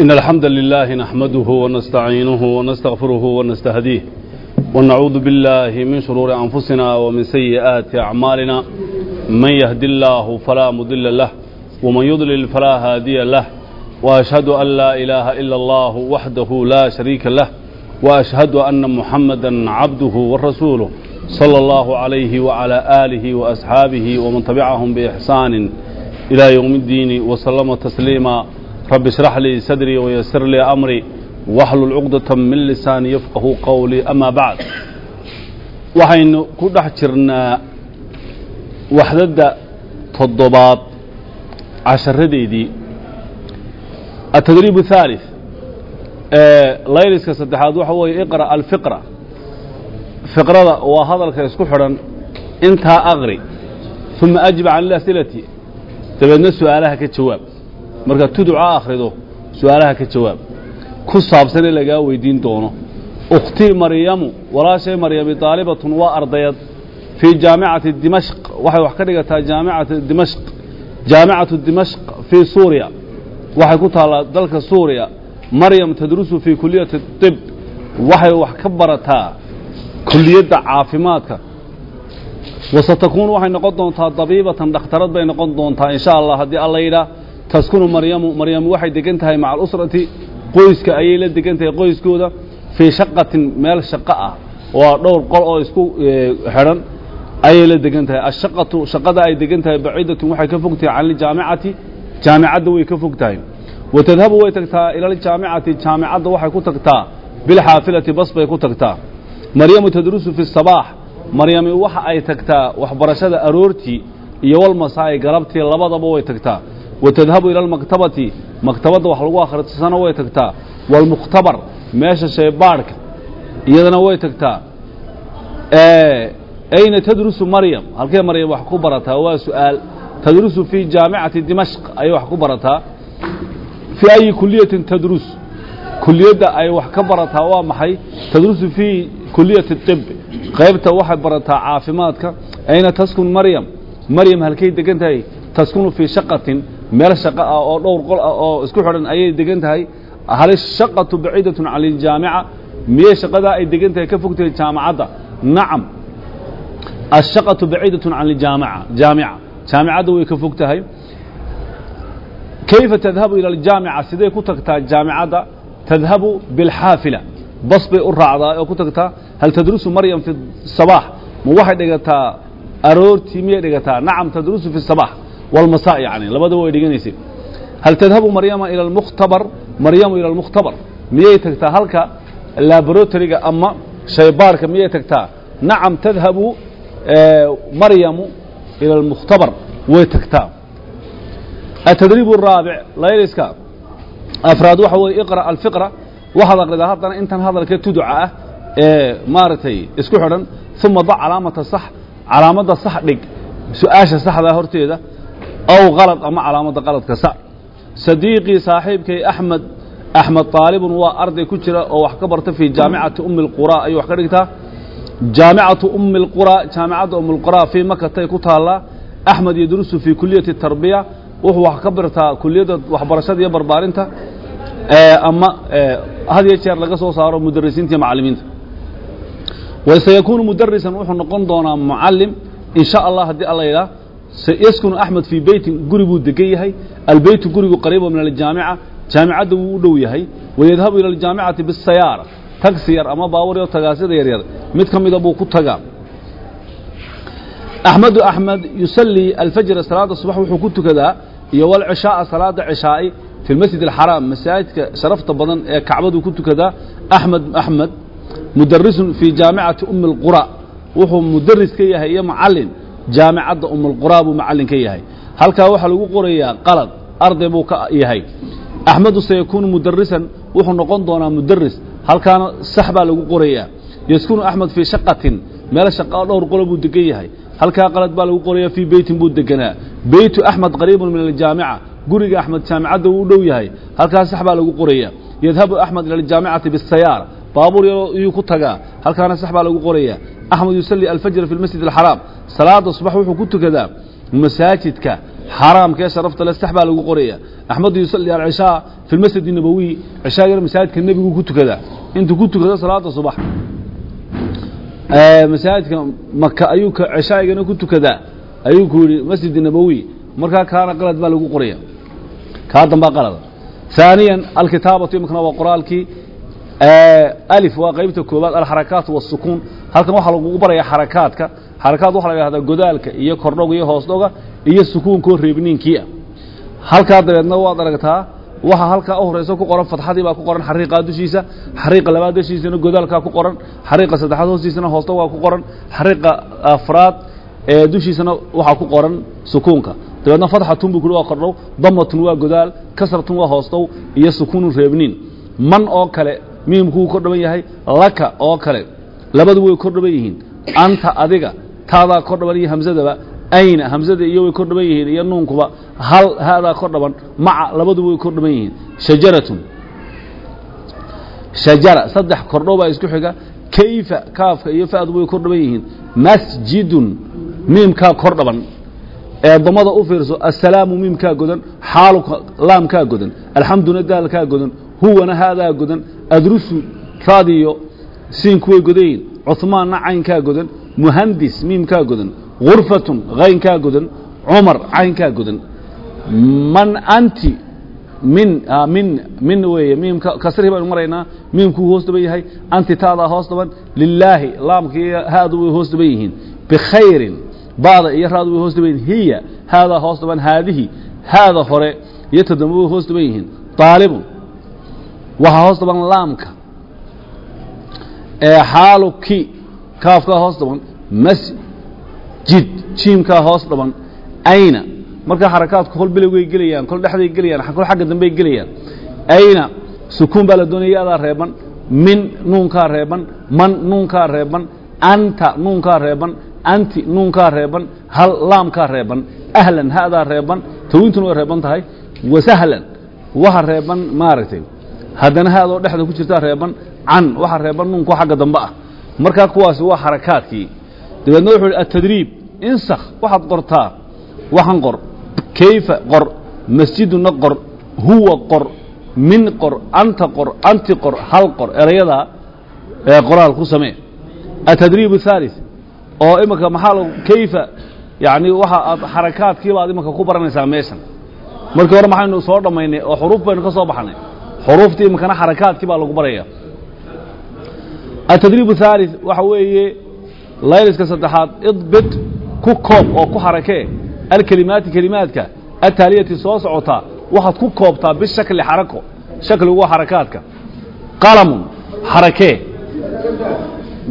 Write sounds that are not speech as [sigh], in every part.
إن الحمد لله نحمده ونستعينه ونستغفره ونستهديه ونعوذ بالله من شرور أنفسنا ومن سيئات أعمالنا من يهدي الله فلا مضل له ومن يضلل فلا هادي له وأشهد أن لا إله إلا الله وحده لا شريك له وأشهد أن محمدا عبده ورسوله صلى الله عليه وعلى آله وأصحابه ومن تبعهم بإحسان إلى يوم الدين وسلم تسليما رب اشرح لي صدري ويسر لي أمري واحلل عقدة من لساني يفقه قولي أما بعد waxaynu ku dhex jirnaa waxdadda toddobaad casharadeedii التدريب الثالث layliska saddexaad waxa weeye iqra alfiqra fiqrada waa hadalka isku xidhan intaa aqri uma ajib can اlasilati dabeedna su-aalaha ka jawaab markaad tuduca akhrido su'aalaha ka jawaab. Ku saabsan in lagaa weydiin doono. Ukhtii maryamu walaashay maryami daalibatun waa ardayad fii jaamicati dimashq. Waxay wax ka dhigataa jaamicati dimashq jaamicatu dimashq fii suuriya. Waxay ku taallaa dalka suuriya. Maryam tadrusu fii kuliyati طib waxay wax ka barataa kuliyadda caafimaadka. Wasatakuunu waxay noqon doontaa dabiibatan dhakhtarad bay noqon doontaa in sha allah haddii alla yidhaah taskunu maryamu maryamu waxay degan tahay maca alusrati qoyska ayay la degan tahay qoyskooda fii shaqatin meel shaqo ah waa dhowr qol oo isku xidhan ayay la degan tahay. Ashaqatu shaqada ay degan tahay baciidatun waxay ka fog tahay can iljaamicati jaamicadda way ka fog tahay wa tadhabu way tagtaa ila aljaamicati jaamicadda waxay ku tagtaa bilxaafilati bas bay ku tagtaa. Maryamu tadrusu fi sabaax maryami waxa ay tagtaa waxbarashada aroortii iyo walmasaa'i galabtii labadaba way tagtaa wa tadhabu ila almaktabati maktabadda wax lagu akhrisana way tagtaa waalmukhtabar meesha shaybaadhka iyadana way tagtaa ayna tadrusu maryam halkee maryam wax ku barataa waa su'aal tadrusu fii jaamicati dimashq ayay wax ku barataa fii ayi kuliyatin tadrus kuliyadda ay wax ka barataa waa maxay tadrusu fii kuliyati طib qaybta waxay barataa caafimaadka ayna taskun maryam maryam halkay degan tahay taskunu fii shaqatin meel shaqo ah oo dhowr qol ah oo isku xidhan ayay degan tahay. Hal ishaqatu baciidatun can iljaamica miyey shaqadaa ay degan tahay ka fog tahay jaamacadda? Nacam. Ashaqatu baciidatun can iljaamica jaamica. Jaamicadda way ka fog tahay. Kayfa tadhabu ila aljaamica? Sidee ku tagtaa jaamicadda tadhabu bilxaafila. Bas bay u raacdaa oo ku tagtaa hal tadrusu maryam fi sabaax ma waxay dhigataa aroortii miyay dhigataa nacam tadrusu fi sabaax walmasaa yani labadaba way dhiganaysay hal tadhabu maryama ila almukhtabar maryamu ila almukhtabar miyay tagtaa halka laboratoryga ama shaybaarka miyay tagtaa nacam tadhabu maryamu ila almukhtabar way tagtaa التdريب الرaaبع layliska afraad waxa weye iqرأ الفiqرة waxaad akridaa haddana intan hadalka tuduca ah ee maaragtay isku xidhan ثuma dac calaamata صح calaamadda sax dhig su-aasha saxdaa horteeda ow qalad ama calaamadda qaladka sa sadiiqii saaxiibkay axmed axmed aalibun waa arday ku jira oo wax ka barta fii jaamicati ummi اlqura ayuu wax ka dhigtaa jaamicatu ummi اlqura jaamicadda umulqura fii makatay ku taallaa axmed yadrusu fii kuliyati tarbiya wuxuu wax ka bartaa kuliyadda waxbarashada iyo barbaarinta ama hadiyo jeer laga soo saaro mudarisiinta iyo macalimiinta waseyakuunu mudarisan wuxuu noqon doonaa mucalim in sha allah haddii alla yidhaah yaskunu axmed fii beytin guri buu degan yahay. Albeytu gurigu qariiba min aljaamica jaamicadda wuu u dhow yahay. Wayadhabu ila aljaamicati bisayaara tagsi yar ama baawar yo tagaasida yaryar mid ka mida buu ku tagaa. Axmedu axmed yusallii alfajra salaada subax wuxuu ku tukadaa iyo walcishaaa salaada cishaa'i fi lmasjid alxaraam masaajidka sharafta badan ee kacbaduu ku tukadaa. Axmed axmed mudarisun fii jaamicati umi اlqura wuxuu mudaris ka yahay iyo macalin jaamicadda umi اlqura buu macalin ka yahay. Halkaa waxaa lagu qorayaa qalad arday buu ka yahay. Axmedu sayakuunu mudarisan wuxuu noqon doonaa mudaris halkaana sax baa lagu qorayaa. Yaskunu axmed fii shaqatin meel shaqa dhowr qolo buu degan yahay. Halkaa qalad baa lagu qoraya fii beytin buu deganaa beytu axmed qariibun min aljaamica. Guriga axmed jaamicadda wuu u dhow yahay. Halkaa sax baa lagu qoraya yadhabu axmed ila aljaamicati bisayaara baabuur iyuu ku tagaa. Halkaana sax baa lagu qoraya axmed yusalli alfajra fi lmasjid alxaraam salaada subax wuxuu ku tukadaa masaajidka xaaraamka ee sharafta le sax baa lagu qoraya axmedu yusalli alcishaa fi lmasjid nabowiy cishaagana masaajidka nebigu ku tukadaa intuu ku tukado salaada subax masaajidka maka ayuu cishaagana ku tukadaa ayuu ku yidhi masjid nabowiy markaa kaana qalad baa lagu qoraya kaa dambaa qalada ثaaniya alkitaabatu imikana waa qoraalkii alif waa qaybta koobaad alxarakaat wالsukuun halkan waxaa lagugu baraya xarakaadka. Xarakaad waxa la yidhahdaa godaalka iyo kordhoga iyo hoosdhoga iyo sukuunkoo reebniinkii ah halkaa dabeedna waad aragtaa waxa halkaa u horeysa ku qoran fadxadii baa ku qoran xariiqaa dushiisa xariiqa labaad dushiisana godaalkaa ku qoran xariiqa saddexaad hoostiisana hoosdhogaa ku qoran xariiqa afraad ee dushiisana waxaa ku qoran sukuunka. Dabeedna fadxatun buu ku waa kordhow damatun waa godaal kasratun waa hoosdhow iyo sukuunun reebniin miimku wuu kor dhaban yahay laka oo kale. Labadu way kor dhaban yihiin. Anta adiga taadaa kor dhaban iyo hamsadaba ayna hamsada iyo way kor dhaban yihiin iyo nuunkuba hal haadaa kor dhaban maca labadu way kor dhaban yihiin. Shajaratun. Shajara saddex kordhow baa isku xiga. Kayfa kaafka iyo fa'du way kor dhaban yihiin. Masjidun miimkaa kor dhaban u fiirso assalaamu miimkaa godan xaaluka laamkaa godan alxamduna godan huwana haadaa godan adrusu raadiyo siinku way godan yihiin cuhmaanna caynkaa godan muhandis miimkaa godan gurfatun haynkaa godan cumar caynkaa godan. Man anti min min min weeye miimka kasrihi baynu maraynaa miimkuu hoos dhaban yahay anti taadaa hoos dhaban lilaahi laamka iyo haadu way hoos dhaban yihiin. Bikhayrin ba'da iyo raadu way hoos dhaban hiya haadaa hoos dhaban haadihi haada hore iyo toddoba way hoos dhaban yihiin. Aalibun waxaa hoos dhaban laamka. Ee xaaluki kaafkaa hoos dhaban masjid jiimkaa hoos dhaban ayna. Markaa xarakaadku kol bilowgay gelayaan kol dhexday gelayaan kol xagga dambey gelayaan ayna. Sukuun baa la doonaya yadaa reeban min nuunkaa reeban man nuunkaa reeban anta nuunkaa reeban anti nuunkaa reeban hal laamkaa reeban ahlan hadaa reeban tawintuna way reeban tahay wasahlan waxa reeban maaragtay haddana haadoo dhexda ku jirta reeban can waxaa reeban nunku xagga dambe ah. Markaa kuwaasi waa xarakaadkii dabeedna wuxuu ihi atadriib insakh waxaad qortaa waxan qor. Kayfa qor? Masjiduna qor. Huwa qor. Min qor? Anta qor? Anti qor? Hal qor? Erayadaa ee qoraal ku samee. Atadriib aثaalid oo imanka maxaa l kayfa yacnii waxa aad xarakaadkiibaad imanka ku baranaysaa meeshan. Markii hore maxaynu soo dhamaynay oo xuruuf baynu ka soo baxnay xuruuftii iminkana xarakaadkii baa lagu baraya atadriib الثالث waxa weeye layliska saddexaad idbit ku koob oo ku xarakee alkelimaati kelimaadka ataaliyati soo socotaa waxaad ku koobtaa bishakli xarako shakligu waa xarakaadka qalamun xarakee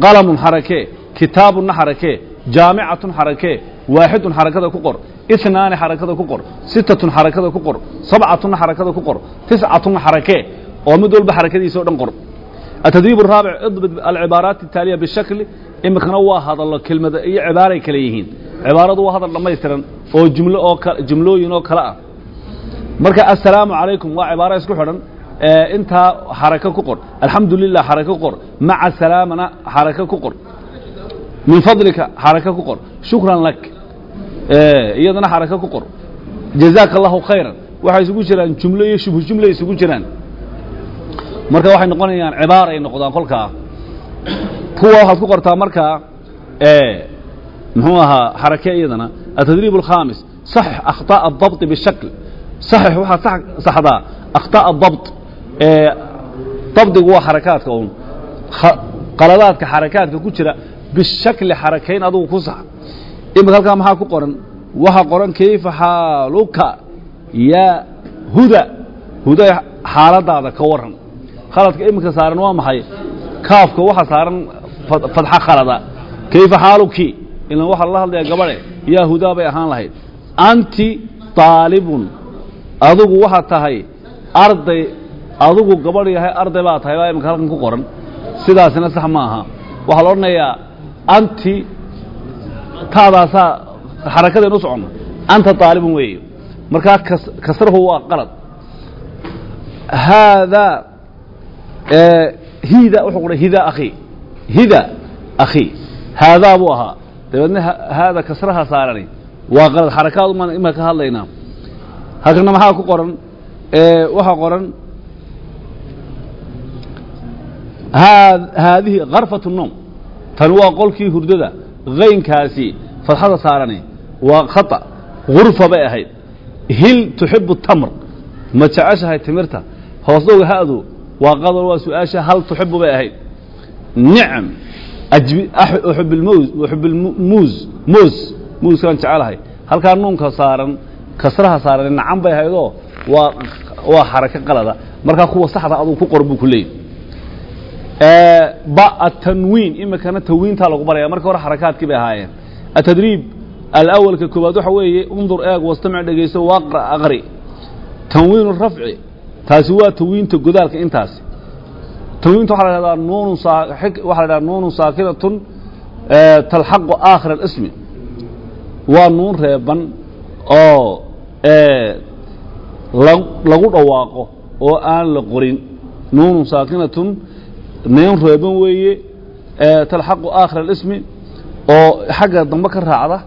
qalamun xarakee kitaabunna xarakee jaamicatun xarakee waaxidun xarakada ku qor اثنان xarakada ku qor sittatun xarakada ku qor sabcatunna xarakada ku qor tiscatunna xarakee oo mid walba xarakadiisa o dhan qor. Atadriib araabic idbit alcibaaraat ataaliya bishakli imikana waa hadallo kelmada iyo cibaaray kale yihiin. Cibaaradu waa hadal dhammaystiran oo jimlo oo jimlooyin oo kale ah. Marka assalaamu calaykum waa cibaaro isku xidhan intaa xarako ku qor. Alxamdu lilah xarako ku qor. Maca salaamana xarako ku qor. Min fadlika xarako ku qor. Shukran lak. iyadana xarako ku qor jazaaka allahu khayran waxay isugu jiraan jumlo iyo shubhu jumlo isugu jiraan marka waxay noqonayaan cibaar ay noqdaan kolkaa kuwa waxaad ku qortaa markaa muxuu ahaa xarake iyadana atadriib الkhaamis صaxix akhطاء الضabط bishakl صaxix waxaad saxdaa akhطاء الضabط dabdigu waa xarakaadka un qaladaadka xarakaadka ku jira bishakli xarakayn adugu ku sax imika halkaa maxaa ku qoran? Waxaa qoran kayfa xaaluka yaa huda? Huda xaaladaada ka waran khaladka iminka saaran waa maxay? Kaafka waxa saaran fadxa khalada. Kayfa xaaluki ilan waxaa la hadlaya gabadhe yaa hudaa bay ahaan lahayd. Anti طaalibun adigu waxaad tahay arday adigu gabadh yahay arday baa tahay baa iminka halkan ku qoran. Sidaasina sax ma aha waxaa la odhanayaa anti taadaasaa xarakadeen u socono anta طaalibun weeye. Markaa kasrahu waa qalad. Haadaa hida wuxuu qoray hida akhi. Hida akhi. Haadaa buu ahaa. Dabeedna haada kasraha saarani. Waa qalad. Xarakaad umaan ima ka hadlaynaa halkana maxaa ku qoran? Waxaa qoran haa- haadihi karfatu noom tan waa qolkii hurdada kaynkaasi fadxada saarani waa khata gurfa bay ahayd. Hil tuxibu tamr. Ma jeceshahay timirta? Hoosdhowga ha'du waa qadar waa su'aasha hal tuxibu bay ahayd. Nicam ajbi uxib ilmuus uxib ilmuus muus. Muuskaan jecelahay. Halkaa nuunka saaran kasraha saaran nacan bay ahaydoo waa waa xarako qalada. Markaa kuwa saxda aduu ku qor buu ku leeyahy ba atanwiin imikana tanwiintaa lagu baraya marka hore xarakaadkii bay ahaayeen. Atadriib alawalka koowaad waxa weeye undur eeg wastamic dhegayso waaqra aqri. Tanwiin rafci taasi waa tanwiinta godaalka intaasi tanwiinta waxaa la dhahdaa nuunun waxaa la dhahdaa nuunun saakinatun talxaqu aakhir alismi. Waa nuun reeban oo lagu dhawaaqo oo aan la qorin. Nuunun saakinatun nuun reeban weeye talxaqu aakhir alismi oo xagga dambe ka raacda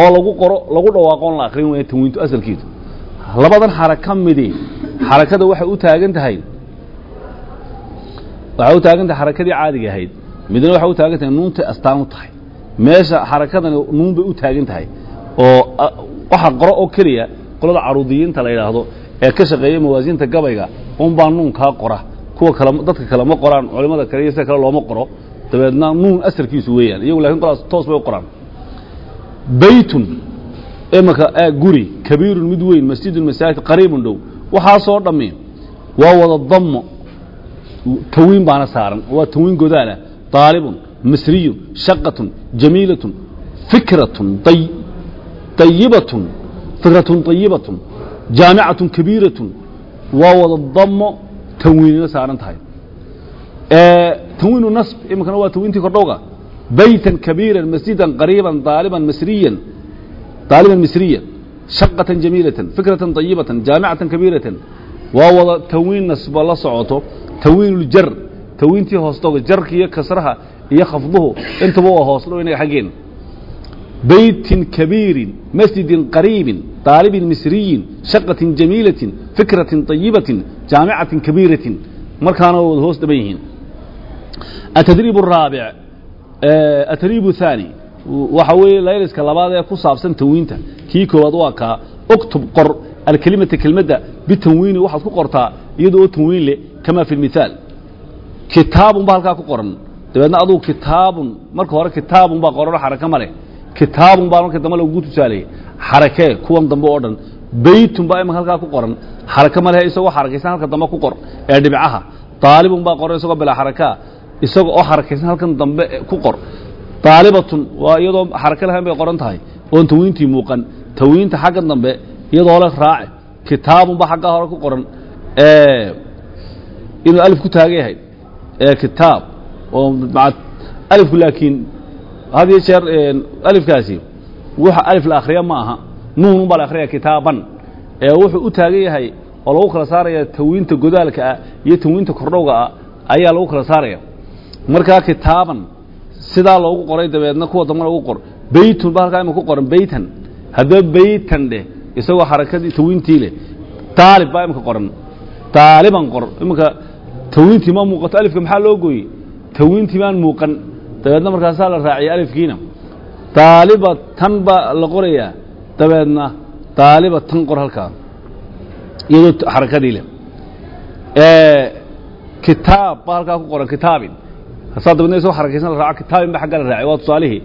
oo lagu qoro lagu dhawaaqo on la akrin weeye tanwiintu asalkiisu. Labadan xaraka midi xarakada waxay u taagan tahay waxay u taagan tahay xarakadii caadiga ahayd. Midna waxay u taagan tahay nuuntay astaan u tahay. Meesha xarakadani nuun bay u taagan tahay oo waxa qoro oo keliya qolada caruudiyiinta la yidhaahdo ee ka shaqeeya mawaasiinta gabayga unbaa nuunkaa qora kuwa kale dadka kale ma qoraan culimada kale iyo sida kale looma qoro. Dabeedna nuun asalkiisu weeyaan iyagu laakiin qolaas toos bay u qoraan. Baytun imaka guri kabiirun mid weyn masjidun masaajid qariibun dhow waxaasoo dhammi waa wada dammo. Tawiin baana saaran waa tawiin godaala. طaalibun misriyun shaqatun jamiilatun fikratun ayibatun fikratun طayibatun jaamicatun kabiiratun waa wada dammo tanwiinina saaran tahay tanwiinu nasb iminkana waa tanwiintii kordhowga baytan kabiiran masjidan qariiban daaliban misriyan daaliban misriyan shaqatan jamiilatan fikratan طayibatan jaamicatan kabiiratan waa wada tanwiin nasba la socoto tanwiin uljar hoosdhoga jarka kasraha iyo khafduhu intaba waa hoos dhow inaga xaggeen beytin kabiirin masjidin qariibin daalibin misriyin shaqatin jamiilatin fikratin طayibatin jaamicatin kabiiratin markaana wad hoos dhaban yihiin atadriib araabic atadriib thaani waxa weeye layliska labaad ee ku saabsan tanwiinta kii koowaad waa kaa uktub qor alkelimata kelmadda bitanwiini waxaad ku qortaa iyadoo tanwiin leh kamaa fi lmithaal kitaabun ba halkaa ku qoran dabeedna adugu kitaabun marka hore kitaabun baa qorano xaraka ma leh kitaabun baa marka dambe lagugu tusaaleyey xarakee kuwan dambe oo dhan beytun baa imanka halkaa ku qoran. Xarake ma lehe isagoo xarakaysan halka dambe ku qor ee dhibcaha. Daalibun baa qoran isagoo bilaa xarakaa isaga oo xarakaysan halkan dambe ku qor. Daalibatun waa iyadoo xarake lahayn bay qoran tahay oon tawiintii muuqan. Tawiinta xagga dambe iyadoo le raace kitaabun baa xaggaa hore ku qoran. Inuu alif ku taagan yahay kitaab oo alifku laakiin had jeer alifkaasi waxa alif la akhriya ma aha. Nuunun baa la akhriya kitaaban. Ee wuxuu u taagan yahay oo lagu kala saaraya tawiinta godaalka ah iyo tawiinta kordhowga ah ayaa lagu kala saaraya. Markaa kitaaban sidaa loogu qoray dabeedna kuwa dambana ugu qor beytun ba halkaa ima ku qoran beytan haddaba beytan dheh isagoo xarakadii tawiintii leh daalib baa imika qoran. Tawiintii ma muuqato alifka maxaa loo gooyey? Tawiintii dabeedna markaasaa la raaciyay alifkiina. Daaliba tan baa la qorayaa dabeedna daaliba tan qor halkaa. Iyadoo xarakadii leh. Kitaab baa halkaa ku qoran kitaabin. Saa dabeedna isagoo xarakaysan la raaco kitaabin ba xaggaa la raacay waa tusaalihii.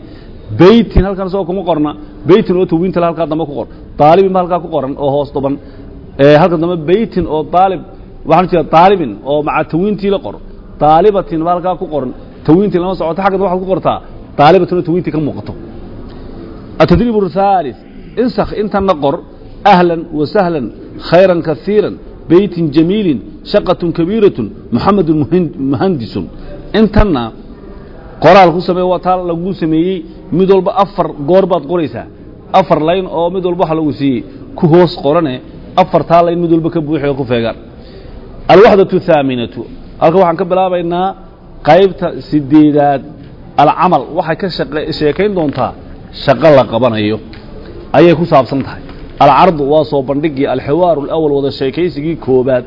Beytin halkan isagoo kuma qorna beytin oo tawiinta le halkaa dambe ku qor. Daalibin ba halkaa ku qoran oo hoos dhuban halkan dambe beytin oo daalib waxaan jeeda daalibin oo maca tawiintii la qor. Daalibatin ba halkaa ku qoran tawiintii lama socoto xaggan waxaad ku qortaa daalibatin oo tawiintii ka muuqato atadriib الثالث insakh intana qor ahlan wasahlan khayran kaiira beytin jamiilin shaqatun kabiiratun muxamedun muhandisun intanna qoraal ku sameye waa taa lagu sameeyey mid walba afar goor baad qoraysaa afar layn oo mid walba waxa lagu siiyey ku hoos qorane afartaa layn mid walba ka buuxi oo ku feegaan alwaxdaة الthaaminatu halka waxaan ka bilaabaynaa qaybta sideedaad alcamal waxay ka sheekayn doontaa shaqo la qabanayo. Ayay ku saabsan tahay. Alcardu waa soo bandhigii alxiwaaru alawal wada sheekaysigii koobaad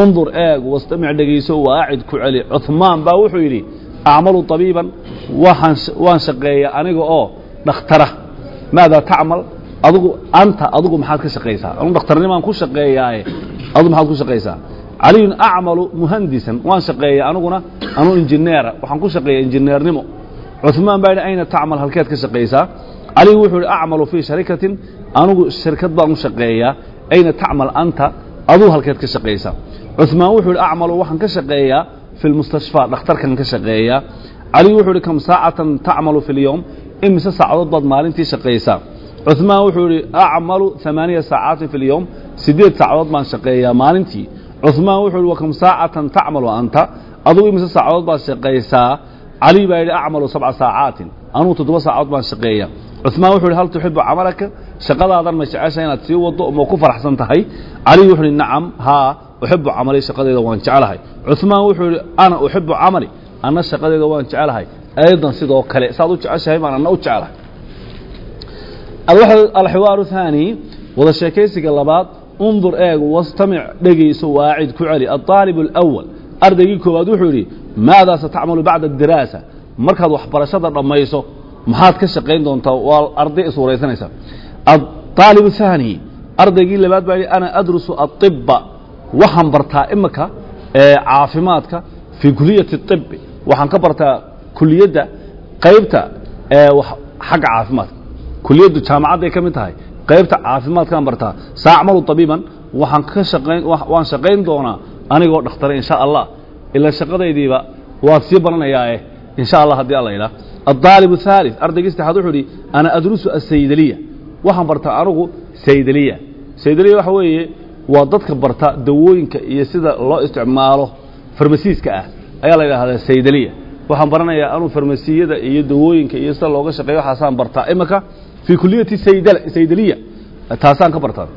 undur eeg wastamic dhegayso waacid ku celi. Cuhmaan baa wuxuu yidhi acmalu طabiiban waxaan waan shaqeeya aniga oo dhakhtara maadaa tacmal? Adigu anta adigu maxaad ka shaqaysaa? Anu dhakhtarnimaan ku shaqeeyaaye adigu maxaad ku shaqaysaa caliyun acmalu muhandisan waan shaqeeya aniguna anuu injineera waxaan ku shaqeeya injineernimo. Cumaan baa yidhi ayna tacmal halkeed ka shaqaysaa caliyu wuxuu idhi acmalu fii sharikatin anugu shirkad baan u shaqeeyaa. Ayna tacmal anta aduu halkeed ka shaqaysaa cumaan wuxuu idhi acmalu waxaan ka shaqeeyaa fi lmustashfaa dhakhtarkan ka shaqeeyaa. Caliyu wuxuu idhi kam saacatan tacmalu fi lyowm imise saacadood baad maalintii shaqaysaa cumaan wuxuu idhi acmalu amaaniya saacaatin fi lyowm siddeed saacadood baan shaqeeyaa maalintii cumaan wuxuu yidhi wakam saacatan tacmalu anta adugu imise saacadood baad shaqaysaa cali baa yidhi acmalu sabca saacaatin anugu toddoba saacadood baan shaqeeya cumaan wuxuu yidhi hal tuxibu camalaka shaqadaadan ma jecesha inaad sii wado ma ku faraxsan tahay cali wuxuu yidhi nacam haa uxibu camali shaqadayda waan jecelahay cumaan wuxuu yidhi ana uxibu camali anna shaqadayda waan jecelahay aydan sidoo kale saad u jeceshahay baan anna u jecelahay alxiwaaru haani wada sheekaysiga labaad undur eeg wastamic dhegayso waacid ku celi aلطaalib اlأwal ardaygii koowaad wuxuu yidhi maadaa satacmalu bacda اdiraasa markaad waxbarashada dhammayso maxaad ka shaqayn doontaa waa arday iswaraysanaysa aلطaalib الثaani ardaygii labaad baa yidhi ana adrusu aلطiba waxaan bartaa imika caafimaadka fii kuliyati الطibi waxaan ka bartaa kuliyadda qaybta xagga caafimaadka kuliyaddu jaamacadday ka mid tahay qaybta caafimaadkaan bartaa saacmalu tabiiban waxaan ka shaqayn waan shaqayn doonaa anigoo dhakhtare insha allah. Ila shaqadaydiiba waad sii baranayaaeh insha allah haddii alla idhaa addaalibu haalid ardaygii saddexaad wuxuu idhi ana adrusu asaydaliya waxaan bartaa anugu saydaliya. Saydaliya waxa weeye waa dadka barta dawooyinka iyo sida loo isticmaalo farmasiiska ah. Ayaa la yidhaahdaa saydaliya. Waxaan baranayaa anuu farmasiyada iyo dawooyinka iyo sida looga shaqeeyo waxaasaan bartaa. Imaka fii kuliyati saydaliya taasaan ka bartaa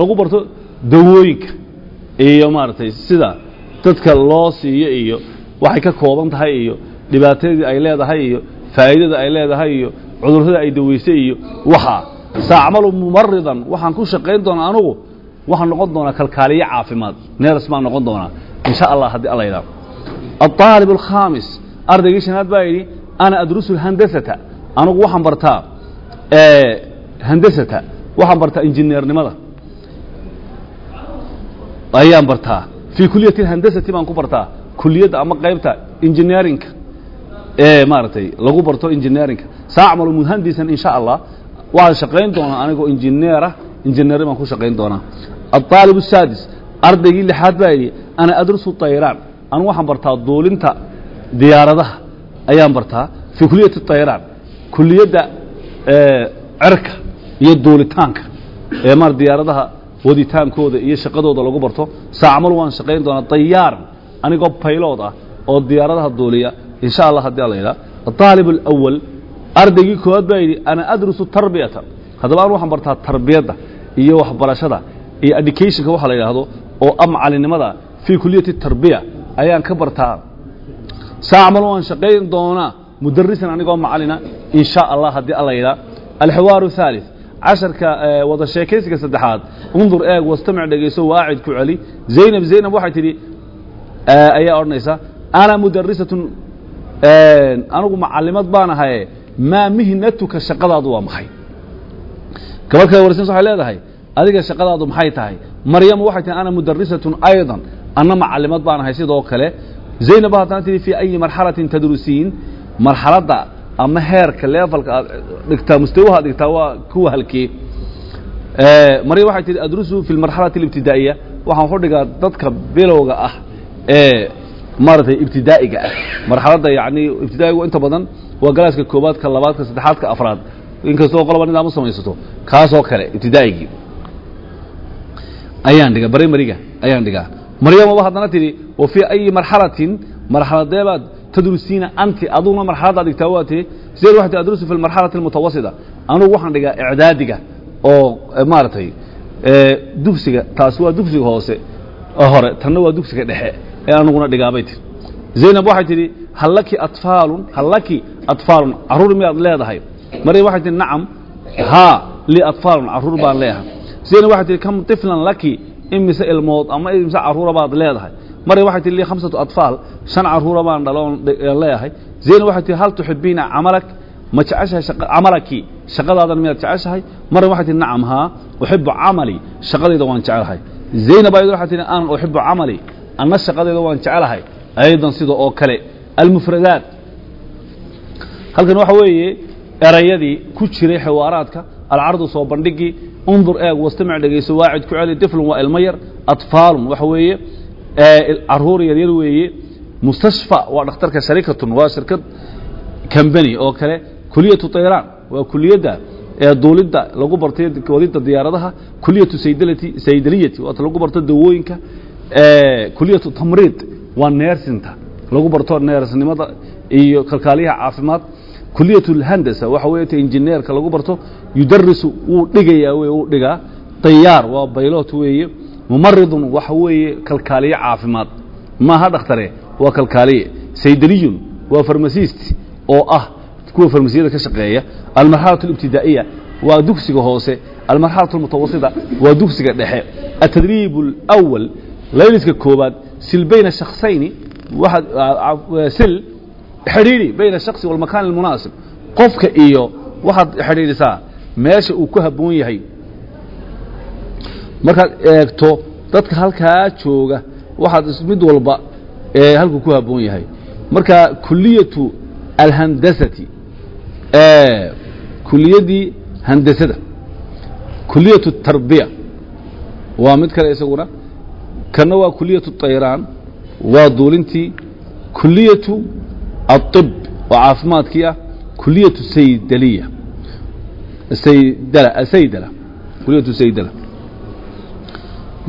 lagu barto dawooyinka iyo maaragtay sida dadka loo siiyo iyo waxay ka kooban tahay iyo dhibaatadii ay leedahay iyo faa'iidada ay leedahay iyo cudurrada ay daweysay iyo waxaa saacmalu mumaridan waxaan ku shaqayn doonaa anugu waxaan noqon doonaa kalkaaliye caafimaad neers baan noqon doonaa in sha allah haddii alla yidhaha aلطaalib الkhaamis ardaygii shanaad baa yidhi ana adrusu اhandasata anugu waxaan bartaa handasata waxaan bartaa injineernimada ayaan bartaa fii kuliyati اhandasati baan ku bartaa kuliyadda ama qaybta engineerinka ee maaragtay lagu barto engineerinka saacmalu muhandisan in sha allah waxaan shaqayn doonaa anigoo injineerah injineeri baan ku shaqayn doonaa aلطaalib الsaadis ardaygii lixaad baa yidhi ana adrusu طayraan anu waxaan bartaa duulinta diyaaradaha ayaan bartaa fii kuliyati طayraan kuliyadda cerka iyo duulitaanka ee mar diyaaradaha waditaankooda iyo shaqadooda lagu barto saacmal waan shaqayn doonaa dayaaran anigoo baylood ah oo diyaaradaha duuliya in sha allah haddii ala yidhaha aطaalib اlأwal ardaygii koowaad baa yidhi ana adrusu tarbiyata haddaba anu waxaan bartaa tarbiyadda iyo waxbarashada iyo educationka waxa la yidhaahdo oo a macalinimada fii kuliyati tarbiya ayaan ka bartaa saacmal waan shaqayn doonaa. Mudarisan anigoo macalina in sha allah haddii alla yidhaa alxiwaaru casharka eh, wada sheekaysiga saddexaad. Undur eeg wastamic dhegayso waacid ku celi. Zaynab zaynab waxay tidhi eh, ayaa odhanaysa ana mudarisatun eh, anigu macalimad baan ahaye maa mihnatuka shaqadaadu waa maxay? Gabadh kale warsiins waxay leedahay adiga shaqadaadu maxay tahay? Maryam waxay tihi ana mudarisatun aydan. Anna macalimad baan ahay sidoo kale zaynab haddana tihi fii ayi marxalatin tadrusiin? Marxaladda ama heerka levelka aad dhigtaa mustawaha ad dhigtaa waa kuwa halkee. Maryam waxay tihi adrusu fi lmarxalati اlibtidaa'iya waxaan waxu dhigaa dadka bilowga ah ee maaragtay ibtidaa'iga ah. Marxaladda yani ibtidaa'igu inta badan waa galaaska koobaad ka labaad ka saddexaad ka afraad. Inkastoo qoloba nidaam u samaysato kaasoo kale ibtidaa'igii ayaan dhigaa barimariga ayaan dhigaa maryamaba haddana tidhi wa fii ayi marxalatin marxaladeebaad tadrusiina anti aduguna marxaladdaad dhigtaa waa tihi sideed waxay tii adrusu fi lmarxalati almutawasita. Anugu waxaan dhigaa icdaadiga oo maaragtay dugsiga taasi waa dugsiga hoose hore tanna waa dugsiga dhexe ee anuguna dhigaabay tii zaynab waxay tidhi hallaki atfaalun hallaki atfaalun carruur miyaad leedahay? Maryam waxay tihi nacam haa lii atfaalun carruur baan leeyahay. Zaynab waxay tihi kam tiflan laki imise ilmood ama imise carruura baad leedahay. Maryam waxay tihi lii khamsatu atfaal shan carruura baan dhaloon leeyahay. Zaynab waxay tihi hal tuxibiina camalak? Ma jeceshahay camalaki? Shaqadaadan miyaad jeceshahay? Maryam waxay tihi nacam haa uxibu camali shaqadayda waan jecelahay. Zaynab ayaduna waxay tihi ana uxibu camali anna shaqadayda waan jecelahay aydan sida oo kale. Almufradaat. Halkan waxa weeye erayadii ku jiray xiwaaraadka alcardu soo bandhigii undur eeg wastamic dhegayso waacid ku celi tiflun waa ilmo yar atfaalun waxa weeye carruur yaryar weeye mustashfa waa dhakhtarka sharikatun waa shirkad kambani oo kale kuliyatu tayraan waa kuliyadda duulidda lagu bartay wadidda diyaaradaha kuliyatu saydalati saydaliyati waata lagu barto dawooyinka kuliyatu tamriid waa neersinta lagu barto neersnimada iyo kalkaaliyaha caafimaad kuliyat اlhandasa waxa weeye ta injineerka lagu barto yudarisu wuu dhigayaa wey wuu dhigaa dayaar waa baylot weeye mumaridun waxa weeye kalkaaliye caafimaad maaha dhakhtare waa kalkaaliye saydaliyun waa farmasist oo ah kuwa farmasiyada ka shaqeeya almarxalaة اlibtidaa'iya waa dugsiga hoose almarxalaة اlmutawasita waa dugsiga dhexe atadriib اlأwal layliska koobaad sil bayna shaksayni sil xidhiidhi bayna الشhaksi والmakan الmunaasib qofka iyo waxaad xidhiidhisaa meesha uu ku habboon yahay markaad eegto dadka halkaa jooga waxaad mid walba halkuu ku habboon yahay marka kuliyatu alhandasati kuliyaddii handasada kuliyatu tarbiya waa mid kale isaguna kana waa kuliyatu طayraan waa duulintii kuliyatu الطب oo caafimaadkii ah kuliyatu saydaliya saydala كلية kuliyatu saydala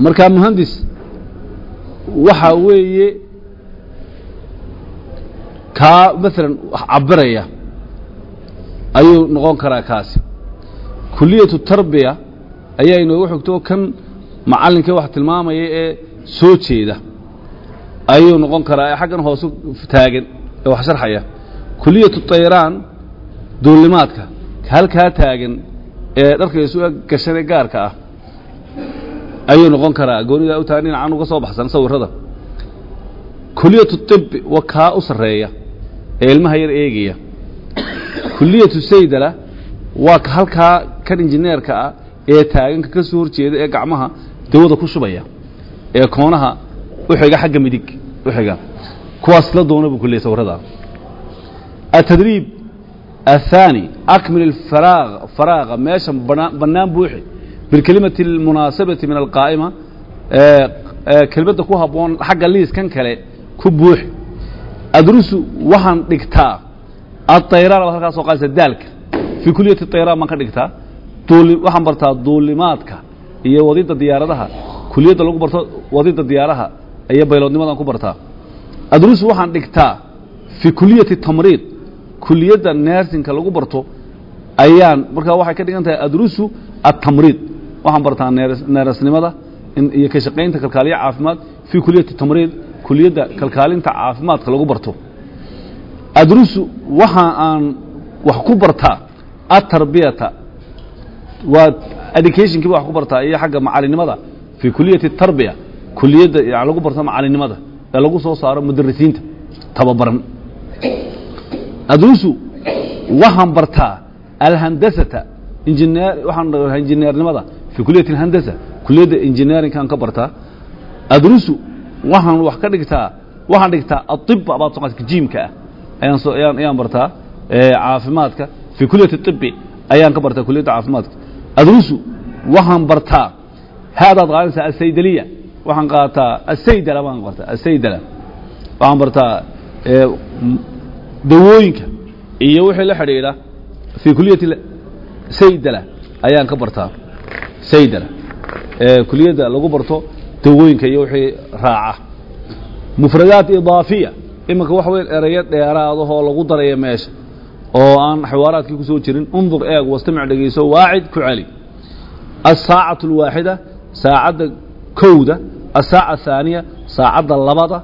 markaa muhandis waxaa weeye kaa maalan cabiraya ayuu noqon karaa kaasi kuliyatu tarbiya ayaa inooga xogto kan macallinkee wax tilmaamaya ee soo jeeda ayuu noqon karaa ee xaggan taagan ee wax sharxaya kuliyatu tayraan duulimaadka halkaa taagan ee dharka isu eg gaarka ah ayuu noqon karaa. Goonidaa u tahay dhinacan uga soo baxsan sawirrada. Kuliyatu طibi wa u sarreeya ee ilmaha yar eegaya kuliyatu saydala waa ka halkaa kan injineerka ah ee taaganka ka soo horjeeda ee gacmaha dawada ku shubaya ee koonaha u xiga xagga midig u xiga kuwaas la doona buu ku leeyay sawirrada التدريب الثاني أكمل الفراغ فراغ ماشا بنان بوحي بالكلمة المناسبة من القائمة آه آه كلمة كوها بون حق الليس كان كالي كبوحي أدرس وحن دكتا الطيران وحن سوق ذلك في كلية الطيران ما كان دكتا طول وحن برتا دولماتك هي وظيفة ديارتها كلية لو برتا وظيفة ديارها هي بيلود adruus waxaan dhigtaa fii kuliyati tamriid kuliyadda neersinka lagu barto ayaan markaa waxay ka dhigan tahay adruusu atamriid waxaan bartaa neerasnimada iyo ka shaqaynta kalkaaliya caafimaad fii kuliyati tamriid kuliyadda kalkaalinta caafimaadka lagu barto. Adrusu waxa aan wax ku bartaa atarbiyata waa educationkiiba wax ku bartaa iyo xagga macalinimada fii kuliyati tarbiya kuliyadda lagu barto macalinimada lagu soo saaro mudarisiinta. Tababaran. Adrusu waxaan bartaa alhandasata dhahaa injineernimada fi kuliyati alhandasa kuliyadda engineeringkaan ka bartaa. Adrusu waxaan wax ka dhigtaa waxaan dhigtaa adiba baad jiimka ah. Ayaan bartaa caafimaadka fi kuliyati tibi ayaan ka bartaa kuliyadda caafimaadka. Adrusu waxaan bartaa haadaad qaadanaysaa asaydaliya waxaan qaataa asaydala baan bartaa asaydala waxaan bartaa dawooyinka iyo wixii la xidhiidha fii kuliyati saydala ayaan ka bartaa. Saydala. Kuliyadda lagu barto dawooyinka iyo wixii raaca. Mufradaat idaafiya. Iminka wax weyn erayo dheeraadahoo lagu daraya meesha oo aan xawaaraadkii ku jirin undur eeg wastamic dhegayso waacid ku celi. Asaacaة اlwaaxida saacadda kowda asaaca ahaaniya saacadda labada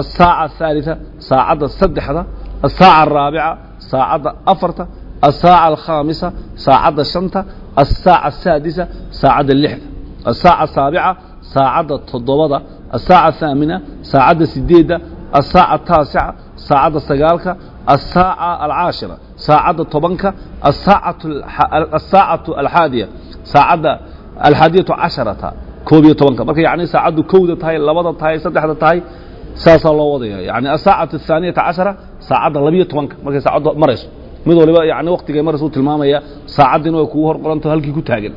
asaaca ahaalita saacadda saddexda asaaca araabica saacadda afarta asaaca alkhaamisa saacadda shanta asaaca asaadisa saacadda lixda asaaca saabica saacadda toddobada asaaca haamina saacadda sideedda asaaca taasica saacadda sagaalka asaaca alcaashira saacadda tobanka asaacatu alxaadiya saacadda alxaadiyatu casharata koob iyo tobanka. Marka yani saacaddu kowda tahay labada tahay saddexda tahay saasaa loo wadaya yani asaacat ahaaniyata cashara saacadda labiyo tobanka. Markay saacaddu marayso. Mid waliba yani waktigay maraysu tilmaamaya saacaddina way kugu hor halkii ku taagan.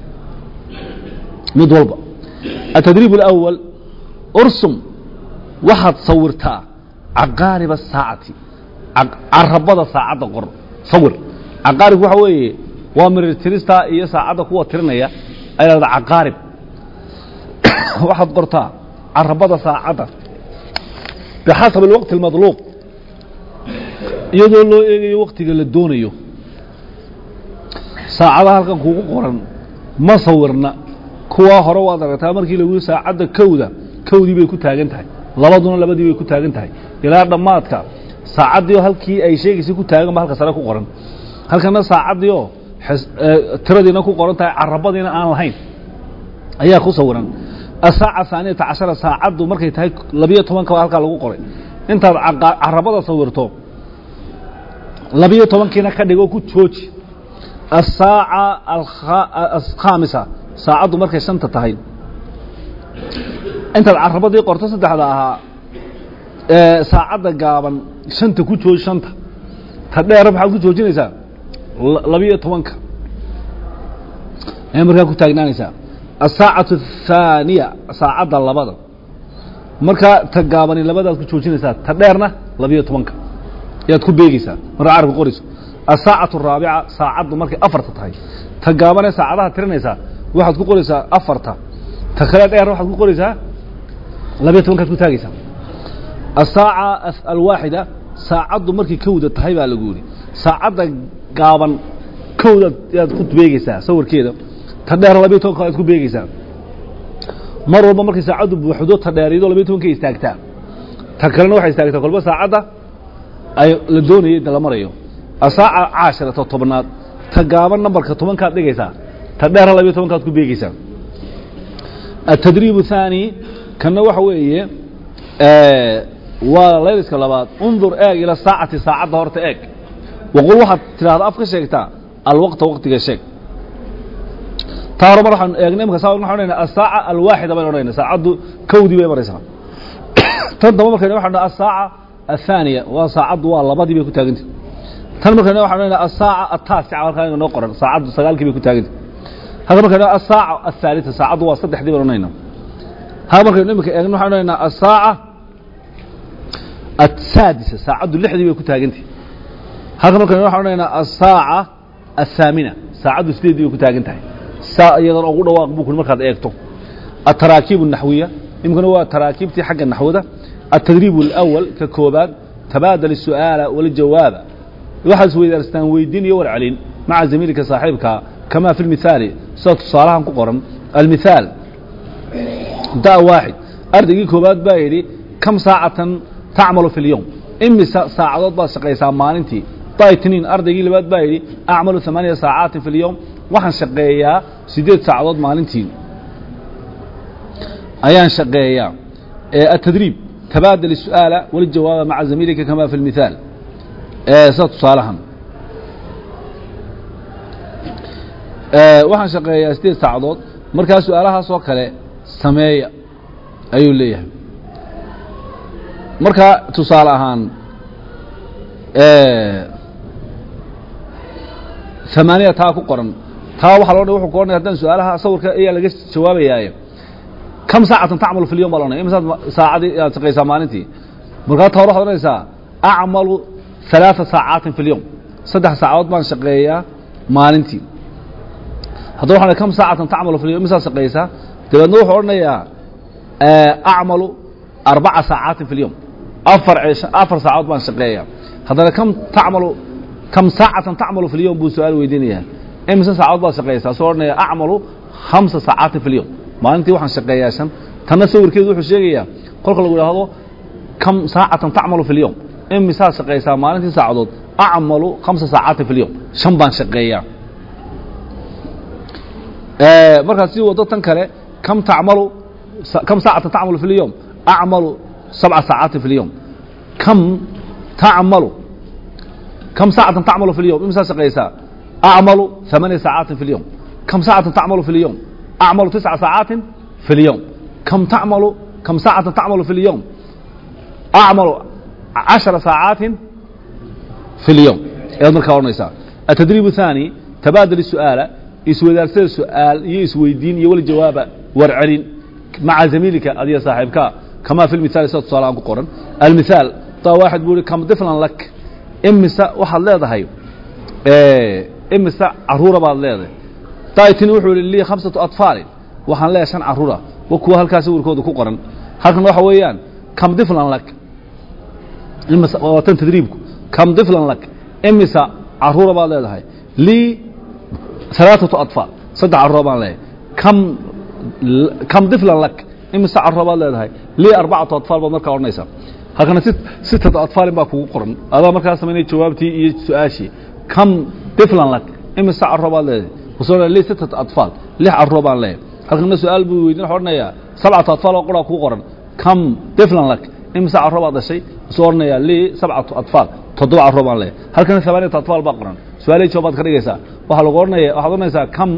Mid walba. Atadriib اlأwal ursum waxaad sawirtaa caqaariba asaacati carabada saacadda qor sawir. Caqaaribku waxa weeye waa mirirtirista iyo saacadda kuwa tirinaya ayada caqaarib. [coughs] waxaad qortaa carabada saacadda bixasab اlwaqti اlmadluuq iyadoo loo eegayo waktiga la doonayo. Saacadaha halkan kuugu qoran ma sawirna. Kuwaa hore waad aragtaa markii lagu saacadda kowda kowdii bay ku taagan tahay. Labaduna labadii bay ku taagan tahay. Ilaa dhammaadka saacaddiioo halkii ay sheegaysay ku taagan ba halka sare ku qoran. Halkana saacaddiioo tiradiina ku qoran tahay carabadiina aan lahayn. Ayaa ku sawiran asaaca haaniyata cashara saacaddu markay tahay labiyo tobanka baa halkaa lagu qoray. Intaad carabada sawirto labiyo tobankiina ka dhig oo ku jooji. Asaaca alkhaamisa saacaddu markay shanta tahay. Intaad carabadii qorto saddexda ahaa saacadda gaaban shanta ku jooji shanta. Ta dheer maxaad ku joojinaysaa? Labiyo tobanka. Ee markaa ku taagnaanaysaa asaacatu الthaaniya saacadda labada markaa ta gaabani labadaad ku joojinaysaa ta dheerna labiyo tobanka yaad ku beegeysaa markaa carabka qorayso asaacatu الraabica saacaddu markay afarta tahay ta gaabanee saacadaha tirinaysaa waxaad ku qoraysaa afarta ta kale dheer waxaad ku qoraysaa labiyo tobankaad ku taagaysaa asaaca alwaaxida saacaddu markay kowda tahay baa lagu yidhi saacadda gaaban kowda yaad ku beegeysaa sawirkeeda tadheer labiy tobanka waa isku beegeysaa mar walba markii saacaddu buuxdo tadheer iyadoo labiy tobanka istaagtaa. Ta kalena waxay istaagtaa kolba saacadda ay la doonayay dala marayo. Asaaca caashirata tobnaad ta gaaban nambarka tobankaad dhigaysaa ta dheera labiyo tobankaad ku beegeysaa atadriib الthaani kanna waxa weeye waa layliska labaad undur eeg ila saacati saacadda horta eeg. Waqul waxaad tidhahda af ka sheegtaa alwaqta waqtiga sheeg taa hore waxaan eegnay imika saa waxan odhanayna asaaca alwaaxida baynu odhanayna saacaddu kowdii bay maraysaa. [coughs] Tan daba markayna waxan asaaca athaaniya waa saacaddu waa labadii bay ku taagantay tan markayna waxan odhanayna asaaca ataasica halkaa inoo qoran saacaddu sagaalkii bay ku taagantay halka markayna asaaca athaalita saacaddu waa saddexdii baynu odhanayna halka markaynu imika eegnay waxaan odhanaynaa asaaca asaadisa saacaddu lixdii bay ku taagantay halka markaynu waxaan odhanaynaa asaaca athaamina saacaddu sideeddii bay ku taagan saa iyadan ugu dhawaaq buu markaad eegto. Ataraakiib naxwiya imkana waa taraakiibtii xagga naxwada. Atadriib alawal ka koobaad tabaadal su'aala waljawaaba waxaas weydaarstaan weydiin iyo war maca zamiilka saaxiibka kamaa fi lmithaali sida tusaalahan ku qoran. Almithaal da waaxid. Ardaygii koobaad baa yidhi kam saacatan tacmalu fi lyowm imisa saacadood baad shaqaysaa maalintii. Da itniin ardaygii labaad baa yidhi acmalu amaaniya saacaatin fi lyowm waxaan shaqeeyaa siddeed saacadood maalintii. Ayaan shaqeeyaa. Atadriib tabaadal su'aala wali jawaaba maca zamiilika kama fi اlmithaal sida tusaalahan. Waxaan shaqeeyaa siddeed saacadood. Markaa su'aalahaas oo kale sameeya ayuu leeyahay. Markaa tusaale ahaan amaaniya taa ku taa waxa loo wuxuu ku odhanaya haddaan su-aalaha sawirka ayaa laga jawaabayaaye kam saacatan tacmalu fi lyom baa lohanaya imisaad saacadii aad shaqaysaa maalintii markaa ta hore waxad odhanaysaa acmalu ثalaaثa saacaatin fi اlyowm saddex saacadood baan shaqeeyaa maalintii haddana waxaan kam saacatan tacmalu fi lyom imisaad shaqaysaa dabeedna wuxuu odhanayaa acmalu arbaca saacaatin fi اlyowm afar afar saacadood baan shaqeeyaa haddana kam tacmalu kam saacatan tacmalu fi اlyowm buu su-aal weydiinayaa imise saacadood baad shaqaysaa soo odhanaya acmalu hamsa saacaatin fi اlyowm maalintii waxaan shaqeeyaa shan. Tanna sawirkeedu wuxuu sheegayaa kolka lagu idhaahdo kam saacatan tacmalu fi اlyowm imisaad shaqaysaa maalintii saacadood acmalu khamsa saacaatin fi lyom shan baan shaqeeyaa. Markaad sii wado tan kale kam tacmalu kam saacatan tacmalu fi lyom acmalu sabca saacaatin fi lyom kam tacmalu kam saacatan tacmalu fi lyom imisaad shaqaysaa acmalu ثamaniya saacaatin fi lyom kam saacatan tacmalu fi lyom acmalu tisca saacaatin fi lyom kam tacmalu kam saacatan tacmalu fi lyom acmalu cashara saacaatin في اليوم ayaad markaa odhanaysaa التdريب الثاني تباadل السؤaaل iswadaarsada سؤaaل iyo isweydiin iyo wal jawaaba warcelin maعa زamiilika adiga saaxiibka كama في المثال sida tusaale aan ku qoran المثاaل da waaxid buu hi كم dفlan lak imisa waxaad leedahay imise carruura baad leedahay? Daayitin wuxuu ihi lii khamsatu atfaalin waxaan leeyahay shan carruura wa kuwa halkaasi wiilkooda ku qoran. Halkan waxa weeyaan kam diflan lag imise waa tan tadriibku. Kam diflan lag imise carruura baad leedahay? Lii alaaatu atfaal saddex carruura baan leeyahay. Kam kam diflan lag imise carruura baad leedahay? Lii arbacatu atfaal baad markaa odhanaysaa halkana sitata atfaalin baa kugu qoran. Adaa markaa samaynaya jawaabtii iyo su'aashii. Kam tiflan lak imise caroobaad leedahay wasoona li sittata atfaal lix caroobaan leehay halkanna su'aal buu weydin waxa odhanayaa sabcata atfaal oo qoraa kuu qoran. Kam tiflan lak imise caroobaad dhashay wasu odhanayaa lii sabcatu atfaal toddoba caroobaan leehay halkana amaaniyata atfaal baa qoran. Su'aalay jawaabaad ka dhigaysaa waxaa lagu odhanaya waxaad odhanaysaa kam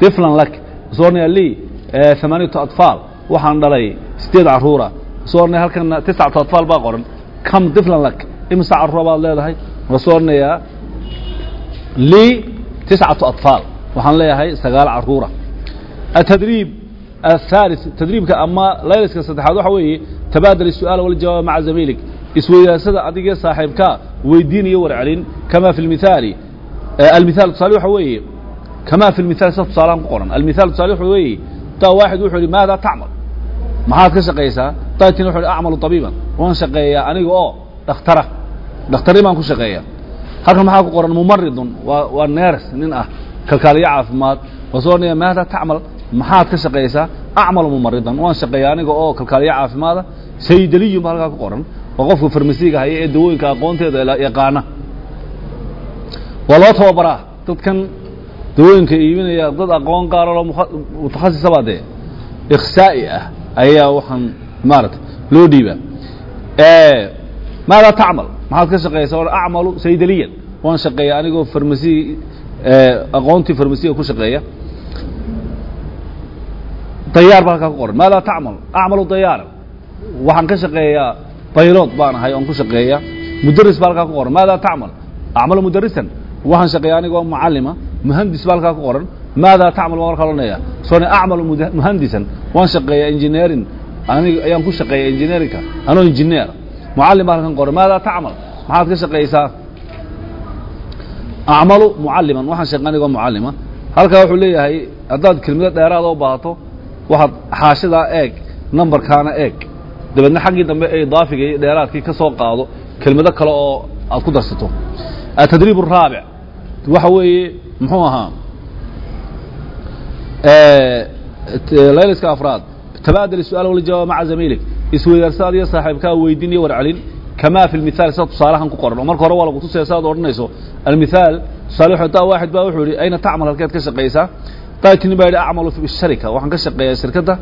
tiflan lak wasu odhanaya lii eh, amaaniyatu atfaal waxaan dhalay sideed caruura. Wasu odhanaya halkana tiscatu atfaal baa qoran. Kam tiflan lak imise caroobaad leedahay. Wasu odhanayaa lii tiscatu atfaal waxaan leeyahay sagaal caruura atadriib athaalis tadriibka ama layliska saddexaad waxa weeye tabaadal isu'aala waljawaaba maca zamaylik isweydaansada adigee saaxiibkaa weydiin iyo warcelin kamaa fi lmithaali almithaal tusaale waxa weeye kamaa fi lmithaal sida tusaalaan ku qoran almithaal tusaale waxa weeye taa waaxid wuxuu yidhi maada tacmal maxaad ka shaqaysaa taatin wuxuu yidhi acmalu tabiiban waan shaqeeyaa aniga oo dhakhtara dhakhtarri baan ku shaqeeyaa halkan maxaa ku qoran? Mumaridun. Waa neers nin ah. Kalkaaliyo caafimaad. Waasoo odhanaya maada tacmal? Maxaad ka shaqaysaa? Acmalu mumaridan. Waan shaqeeya aniga oo kalkaaliyo caafimaada saydaliyun ba halkaa ku qoran. Waa qofka farmasiiga haya ee dawooyinka aqoonteeda yaqaana. Waa loo tababaraa. Dadkan dawooyinka iibinaya dad aqoon gaaraloo mutakhasisaba dee. Iksaa'i ah ayaa waxaan maarata loo dhiibaa. Maada tacmal maxaad ka shaqaysaa acmalu saydaliyan. Waan shaqeeya anigoo farmasi aqoontii farmasiga ku shaqeeya. Dayaar ba halkaa ku qoran. Maada tacmal acmalu dayaaran waxaan ka shaqeeyaa baylod baan ahay oon ku shaqeeya mudaris ba halkaa ku qoran. Maada tacmal acmalu mudarisan waxaan shaqeeya anigoo mucalima muhandis ba halkaa ku qoran. Maada tacmal baan markaa odhanaya soone acmalu muhandisan. Waan shaqeeya engineering. Anig ayaan ku shaqeeya engineerinka anoo engineer mucallim baa halkan qoran maadaa tacmal maxaad ka shaqaysaa acmalu mucalliman waxaan shaqeyn anigoo mucallima halkaa wuxuu leeyahay haddaad kelmado dheeraada u baahato waxaad xaashidaa eeg nambarkaana eeg dabeedna xaggii dambe ee idaafiga iyo dheeraadkii ka soo qaado kelmado kale oo aad ku darsato atadriib araabic waxa weeye muxuu ahaa layliska afraad tabaadal su'aal wala maca zamiilik isweydaarsaad iyo saaxiibkaa weydiin iyo warcelin kama fi الmithaal sida tusaalahan ku qoran. Oo marka hore waa lagu tusaya saad odhanayso. Almithaal tusaale da waaxid ba wuxuu yihi ayna tacmal halkeed ka shaqaysaa daytini baa yidhi acmalu fi sharika. Waxaan ka shaqeeyaa shirkadda.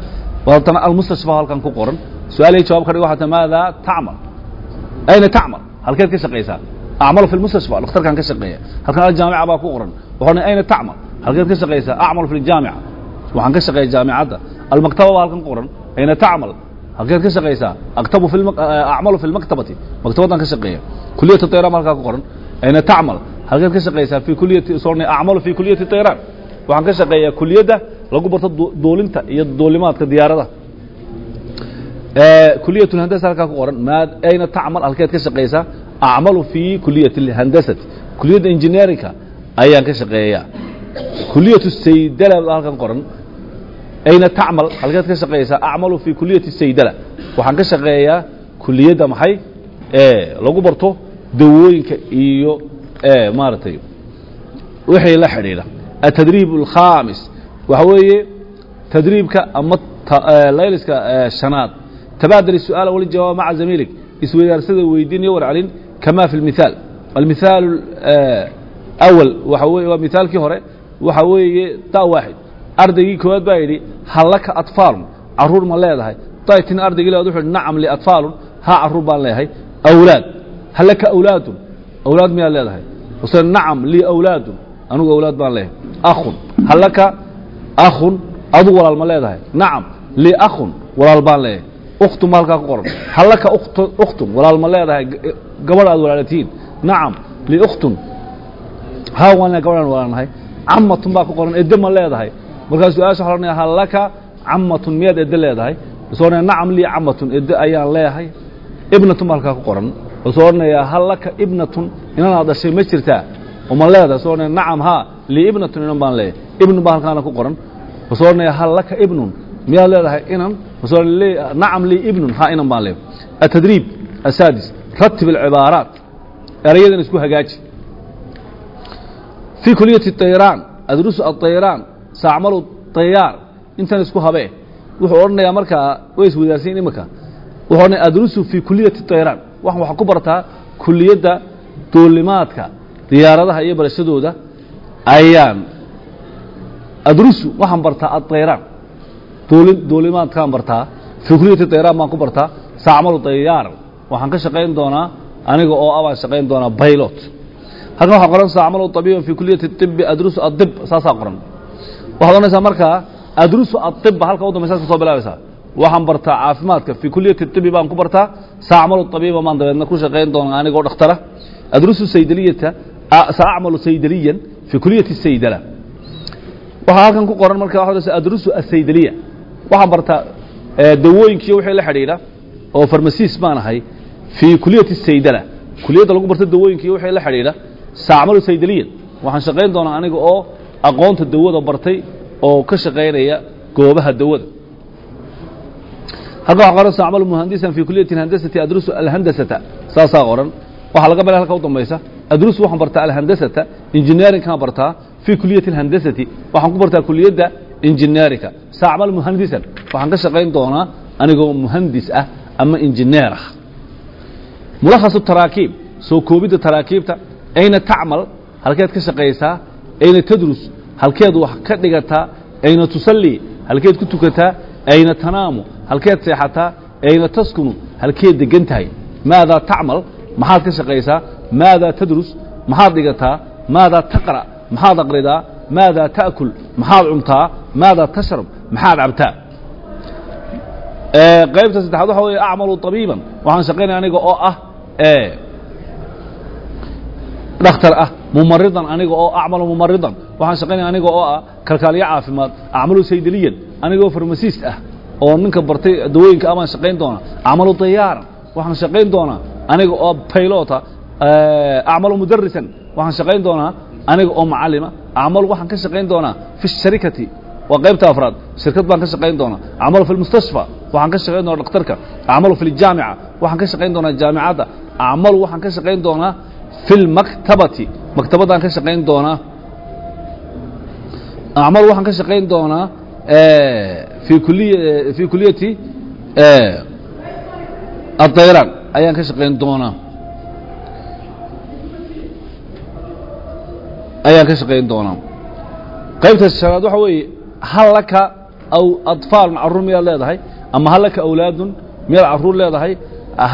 Haddana almustashfa halkan ku qoran. Su'aalihii jawab ka dhig waxaa ta maada tacmal. Ayna tacmal halkeed ka shaqaysaa acmalu fi lmustashfa dhakhtarkaan ka shaqeeya. Halkan aljaamica baa ku qoran. Dhan ayna tacmal halkeed ka shaqaysaa acmalu fi ljaamica waxaan ka shaqeeya jaamicadda. Almaktaba baa halkan qoran. Ayna tacmal halkeed ka shaqaysaa acmalu fi lmaktabati maktabaddan ka shaqeeya. Kuliyatu tayraan halkaa ku qoran. Ayna tacmal halkeed ka shaqaysaa fi kuliyati soo acmalu fi kuliyati tayraan waxaan ka shaqeeyaa kuliyadda lagu barto duulinta iyo duulimaadka diyaarada. Kuliyat اhandasa halkaa ku qoran. Ma ayna tacmal halkeed ka shaqaysaa acmalu fi kuliyat اhandasati kuliyadda engineerinka ayaan ka shaqeeyaa kuliyat saydala halkan qoran ayna tacmal halkeed ka shaqeeyeysaa acmalu fii kuliyati saydala waxaan ka shaqeeyaa kuliyadda maxay lagu barto dawooyinka iyo maaragtay wixii la xidhiidha atadriib alkhaamis waxa weeye tadriibka ama layliska shanaad tabaadali su'aala waljawaab maca zamiilig isweydaarsada weydiin iyo warcelin kama fi lmithaal almithaal awal waxa weye waa mithaalkii hore waxa weeye da waaxid ardaygii koowaad baa yidhi hallaka atfaalun carruur ma leedahay. Daytin ardaygii labaad wuxuu yidhi nacam liatfaalun haa carruur baan leeyahay. Awlaad hallaka awlaadun awlaad miyaad leedahay? Use nacam lii awlaadun anugu awlaad baan leeyahay. Akhun hallaka akhun adugu walaal ma leedahay. Nacam lii akhun walaal baan leeyahay. Ukhtun halkaa ku qoran. Hallaka ukhtun walaal ma leedahay gabadh walaalatihiin nacam lii haa waan gabadhaan walaalnahay camatun baa ku qoran edde ma leedahay markaa su'aasha waxa odhanaya hal camatun miyaad eedde leedahay? Wuxuu odhanaya nacam lii camatun eedde ayaan leehay ibnatun baa halkaa ku qoran. Wuxuu odhanayaa hal ibnatun inanaad dhashay ma jirtaa? Uma leedahay wuxuu odhanaya nacam haa lii ibnatun inan baan leeyahay. Ibnun baa halkaana ku qoran. Wuxuu odhanaya hal ibnun miyaad leedahay inan wuxuu nacam lii ibnun haa inan baan leeyahay. Atadriib asaadis ratib alcibaaraat erayadan isku hagaaji. Fii kuliyati طayraan adrusu aطayraan saacmalu tayaar intan isku habee. Wuxuu odhanayaa markaa way iswadaarsiin iminka. Wuxuu odhanaya adrusu fii kuliyati tayraan waxaan waxaa ku bartaa kuliyadda duulimaadka diyaaradaha iyo barashadooda ayaan adrusu waxaan bartaa atayraan duulin duulimaadkaan bartaa fii kuliyati tayraan baan ku bartaa saacmalu tayaar. Waxaan ka shaqayn doonaa aniga oo ah, abaan shaqayn doonaa baylot. Halkan waxaa qoran saacmalu abiiban fii kuliyati ibi adrusu aib saasaa qoran waxaad ohanaysaa markaa adrusu aiba halka u dambaysaas ka soo bilaabaysaa waxaan bartaa caafimaadka fii kuliyati ibi baan ku bartaa. Saacmalu abiiba baan dabeedna ku shaqayn doona anigoo dhakhtara ah. adrusu saydaliyata saacmalu saydaliyan fii kuliyati saydala. Waxaa halkan ku qoran marka waa adrusu asaydaliya waxaan bartaa e, dawooyinkiiyo wixii la xidhiidha oo farmasiis baan ahay fii kuliyati saydala. Kuliyadda lagu barto dawooyinkiiyo wixii la xidhiidha saacmalu saydaliyan. Waxaan shaqayn doonaa aniga oo aqoonta dawada bartay oo ka shaqaynaya goobaha dawada. Halka waxa qoran saacmalu muhandisan fi kuliyati alhandasati adrusu alhandasata. Saasaa qoran. Waxaa laga balay halka u dambaysa adrusu waxaan bartaa alhandasata engineeringkaan bartaa fi kuliyati alhandasati waxaan ku bartaa kuliyadda engineerinka saacmal muhandisan waxaan ka shaqayn doonaa anigoo muhandis ah ama engineer ah. Mulakhasu taraakiib soo koobidda taraakiibta ayna tacmal halkeed ka shaqaysaa ayna tadrus halkeed wax ka dhigataa ayna tusalli halkeed ku tukataa ayna tanaamu halkeed seexataa ayna taskunu halkeed degan tahay. Maadaa tacmal maxaad ka shaqaysaa? Maadaa tadrus maxaad dhigataa maadaa taqra' maxaad aqridaa maadaa ta'kul maxaad cuntaa maadaa tashrab maxaad cabtaa qaybta saddexaad waxa weeye acmalu طabiiban waxaan shaqaynaya aniga oo ah dhakhtar ah mumaridan aniga oo acmalu mumaridan. Waxaan shaqaynaya aniga oo ah kalkaaliyo caafimaad acmalu saydaliyan aniga oo farmasist ah oo ninka bartay dawooyinka abaan shaqayn doonaa. Acmalu dayaaran waxaan shaqayn doonaa aniga oo baylota acmalu mudarisan waxaan shaqayn doonaa aniga oo macalima acmalu waxaan ka shaqayn doonaa fi sharikati waa qaybta afraad shirkad baan ka shaqayn doonaa. Acmalu fi lmustashfa waxaan ka shaqayn doonaa dhakhtarka acmalu fi ljaamica waxaan ka shaqayn doonaa jaamicadda acmalu waxaan ka shaqayn doonaa fi lmaktabati maktabadaan ka shaqayn doonaa acmalu waxaan ka shaqayn doonaa fi kuliy fi kuliyati adayran ayaan ka shaqayn doonaa ayaan ka shaqayn doonaa qaybta shanaad waxa weeye hal laka aw adfaalun carruur miyaad leedahay ama hal laka awlaadun miyaad carruur leedahay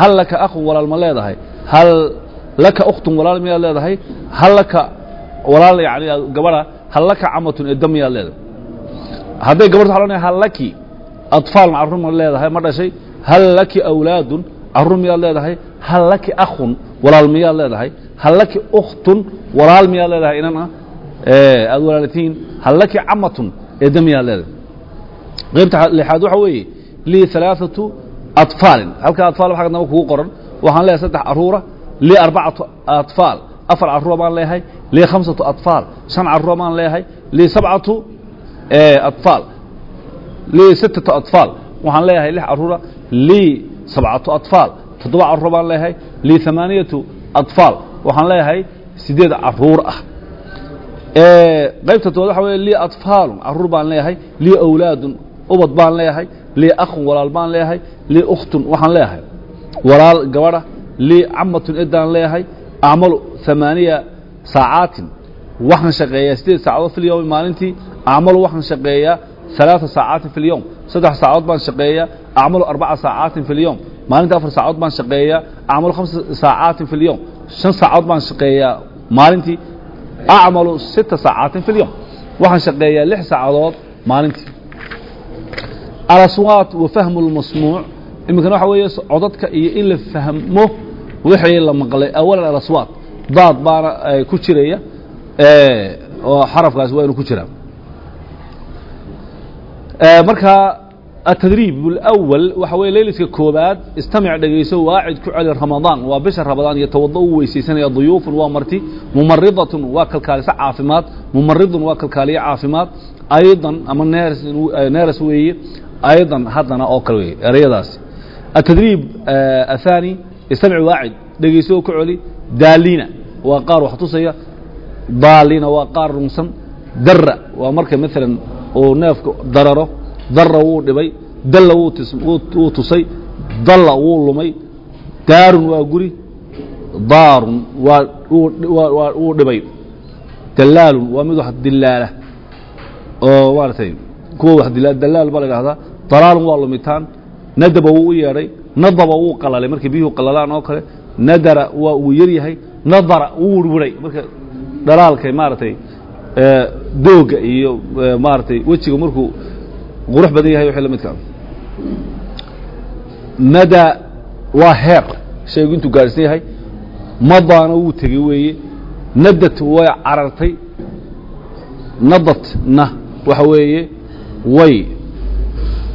hal laka akhun walaal ma leedahay. Hal laka ukhtun walaal miyaad leedahay? Hal walaal yani gabadha hal camatun edda miyaad leedahay? Hadday gabadh waxa lonaya hal laki leedahay ma dhashay? Hal laki awlaadun miyaad leedahay? Hal akhun walaal miyaad leedahay? Hal ukhtun walaal miyaad leedahay? Inan ah aad walaalatihiin hal camatun edda miyaad leedahay? Qaybta lixaad waxa weeye lii alaaatu atfaalin. Halkaa atfaal waxa kugu qoran. Waxaan leedahay saddex carruura lii arbacatu atfaal afar carruur baan leeyahay lii khamsatu atfaal shan carruur baan leeyahay lii sabcatu atfaal lii sittatu atfaal waxaan leeyahay lix carruura lii sabcatu atfaal toddoba carruur baan leeyahay lii amaaniyatu atfaal waxaan leeyahay siddeed carruur ah qaybta tobaad waxa wey lii atfaalun carruur baan leeyahay lii awlaadun ubad baan leeyahay lii akhun walaal baan leeyahay lii ukhtun waxaan leeyahay walaal gabadha lii camatun edaan leeyahay acmalu amaaniya saacaatin. Waxaan shaqeeyaa sideed saacadood filyowm maalintii acmalu waxaan shaqeeyaa alaaa saacaatin filyowm saddex saacadood baan shaqeeyaa acmalu arbaca saacaatin filyowm maalinta afar saacadood baan shaqeeyaa acmalu hamsa saacaatin filyowm shan saacadood baan shaqeeyaa maalintii acmalu sita saacaatin filyowm waxaan shaqeeyaa lix saacadood maalintii. Alaswaat wa fahmu lmasmuuc imikana waxa weeye codadka iyo in la fahmo wixii la maqlay awalan alaswaat daad baana ku jiraya oo xarafkaasi waa inuu ku jiraa. Markaa atadriib اlأwal waxa weye leyliska koobaad istamic dhegayso waacid ku celi ramadaan waa bisha ramadaan iyo tawado u weysaysanaya duyuufun waa marti mumaridatun waa kalkaaliso caafimaad mumaridun waa kalkaaliyo caafimaad aydan ama neeras weeye aydan haddana oo kale wey ereyadaasi atadriib athani istamic waacid dhegayso oo ku celi daaliina waa qaar wax tusaya daalina waa qaar runsan dara waa marka maalan uu neefku dararo dara wuu dhibay dalla wuu tusay dalla wuu lumay daarun waa guri daarun wuu dhibay dalaalun waa mid wax dilaala oo maaragtay kuwa wax dila dalaal baa la idhahdaa dalaalun waa lumitaan nadaba wuu u yeedhay nadaba wuu qalalay markay biyuhu qalalaan oo kale nadara waa uu yar nadara wuu wirwiray marka dhalaalkay maaragtay dooga iyo maaragtay wejiga markuu qurux badan yahay wixii la midka waa heer shaygu intuu gaadhsan yahay madaana wuu tegey weeye. Nadat way carartay nadatna waxa weeye way.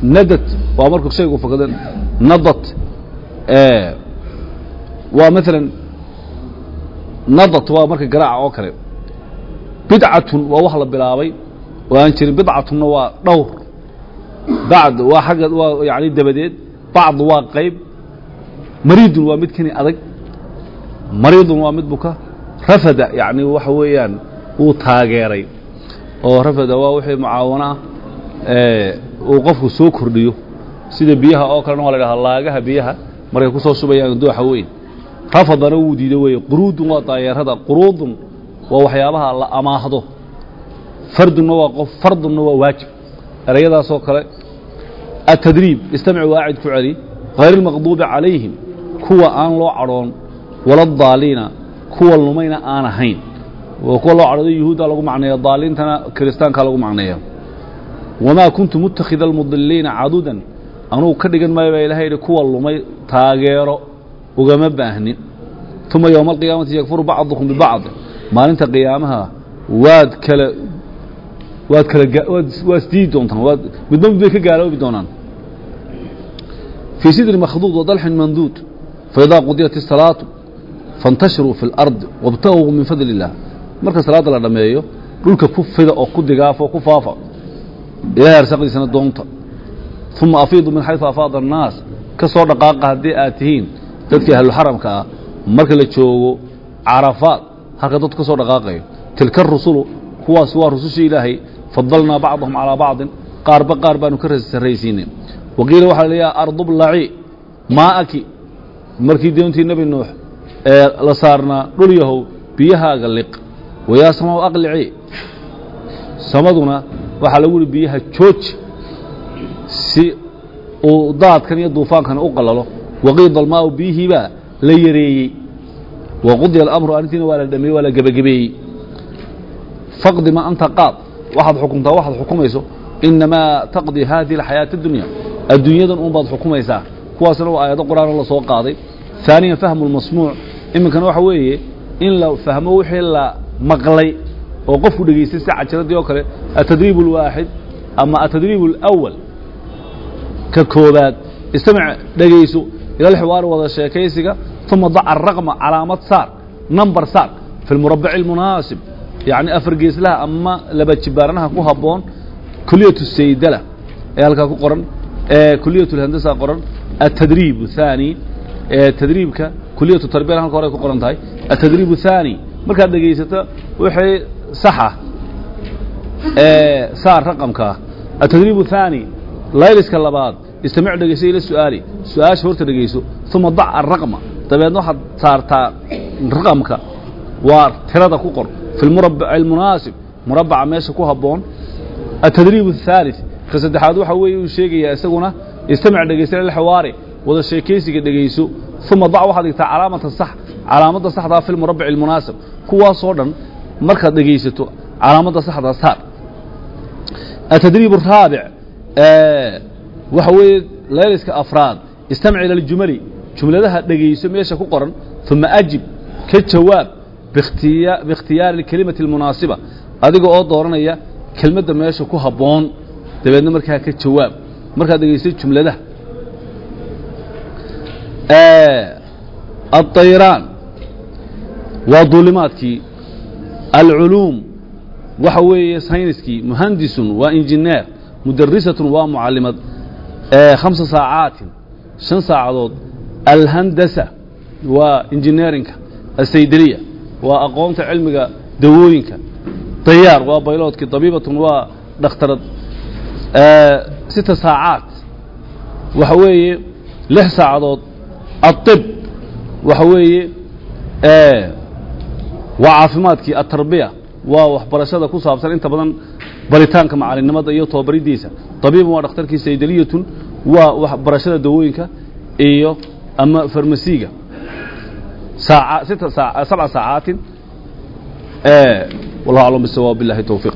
Nadat waa markuu shaygu fakado nadat waa maalan nadat waa marka garaaca oo kale. Bidcatun waa wax la bilaabay oo aan jirin bidcatunna waa dhowr. Bacd waa agga waa yani dabadeed bacd waa qayb mariidun waa mid kani adag. Mariidun waa mid buka. Rafada yani waxa weeyaan wuu taageeray. Oo rafada waa wixii mucaawano ah uu qofku soo kordhiyo sida biyaha oo kalena waa la dhahaa laagaha biyaha markay ku soo shubayaan dooxa weyn. Rafadana wuu diido weeye quruudun waa daayeerada quruudun waa waxyaabaha la amaahdo. Fardunna waa qof fardunna waa waajib. Erayadaasoo kale atadriib istamic waacid ku celi hayr اlmaqduubi calayhim kuwa aan loo cadhoon wala daaliina kuwa lumayna aan ahayn. Kuwa loo cadhoodo yuhuudda lagu macneeya daaliintana kiristaanka lagu macneeya wamaa kuntu muttakhida almudiliina cadudan anugu ka dhigan maayo baa ilahay yidhi kuwa lumay taageero ugama baahnin. Uma yowma alqiyaamati yakfuru bacdukum bibacd maalinta qiyaamaha waad kala waad kala waad isdiidi doontaan waad midba midbay ka gaaloobi doonaan. Fii sidri makhduud wadalxin manduud faidaa qudiyat isalaatu fantashiruu fi اlardi wاbtaguu min fadli illah marka salaadda la dhameeyo dhulka ku fida oo ku digaafo ku faafa ilahay arsaqdiisana doonta uma afiidu min xayثu afaada الnaas ka soo dhaqaaqa haddii aad tihiin dadkii ahluxaramka ah marka la joogo carafaad halka dadku ka soo dhaqaaqayo tilka rusulu kuwaas waa rusushii ilaahay fadalnaa bacdahum calaa bacdin qaarba qaar baanu ka sarraysiinay waqiila waxaa la leeyaha ardublaci maa'aki markii doontii nebi nuux ee la saarnaa dhul yahow biyahaaga liq wayaa samaw aqlici samaduna waxaa lagu yihi biyaha jooji si uu daadkan iyo duufaankan u qalalo waqiida almaau biyihiibaa la yareeyey waqudiya alamru arrintiina waa la dhameeyey waa la gebagabeeyey faqdi ma anta qaad waxaad xukuntaa waxaad xukumayso inamaa taqdi hadihi alxayaati اdunya adduunyadan un baad xukumaysaa kuwaasna waa aayado qur'aano la soo qaaday ثaaniyan fahmu اlmasmuuc iminkana waxa weeye in la fahmo wixii la maqlay oo qofku dhegaystay si cajiradii oo kale atadriib اlwaaxid ama atadriib اlأwal ka koobaad. Istamac dhegayso ilalxiwaari wada sheekaysiga uma daca raqma calaamad saar number saar fi lmurabici almunaasib yacni afar geeslaha ama laba jibaaranaha ku habboon kuliyatu saydala ee halkaa ku qoran kuliyatu lhandasa qoran atadriib thaani tadriibka kuliyatu tarbiyana halka hore ku qoran tahay atadriib thaani. Markaad dhegaysato wixii saxa saar raqamka ah atadriib layliska labaad istamac dhegeyso ila su'aali. Su'aasha horta dhegeyso uma dac araqma dabeedna waxaad saartaa raqamka. Waa tirada ku qor. Fi lmurabac almunaasib murabaca meesha ku habboon. Atadriib athaalid ka saddexaad waxa weeye uu sheegayaa isaguna istamac dhegeyso ila lxawaari wada sheekaysiga dhegeyso uma dac waxaad dhigtaa calaamatan sax. Calaamadda saxdaa fi lmurabac almunaasib kuwaasoo dhan markaad dhegaysato calaamadda saxdaa saar. Atadriib araabic waxa weeye layliska afraad istamic ila اljumali jumladaha dhegayso meesha ku qoran uma ajib ka jawaab biikhtiyaari اkelimati اlmunaasiba adiga oo dooranaya kelmadda meesha ku habboon dabeedna markaa ka jawaab markaad dhegaysay jumladaha الطayraan waa duulimaadkii alculuum waxa weeye sayniskii muhandisun waa injineer mudarisatun waa mucalimad khamsa saacaatin shan saacadood alhandasa waa injineerinka asaydariya waa aqoonta cilmiga dawooyinka dayaar waa bayloodkii dabiibatun waa dhakhtarad. Sita saacaat waxa weeye lix saacadood aطib waxa weeye waa caafimaadkii atarbiya waa waxbarashada ku saabsan inta badan baritaanka macalinimada iyo tobabaridiisa dabiibun waa dhakhtarkii saydaliyatun waa waxbarashada dawooyinka iyo ama farmasiga sabca saacaatin wallahu aclam bisawaab billahi towfiiq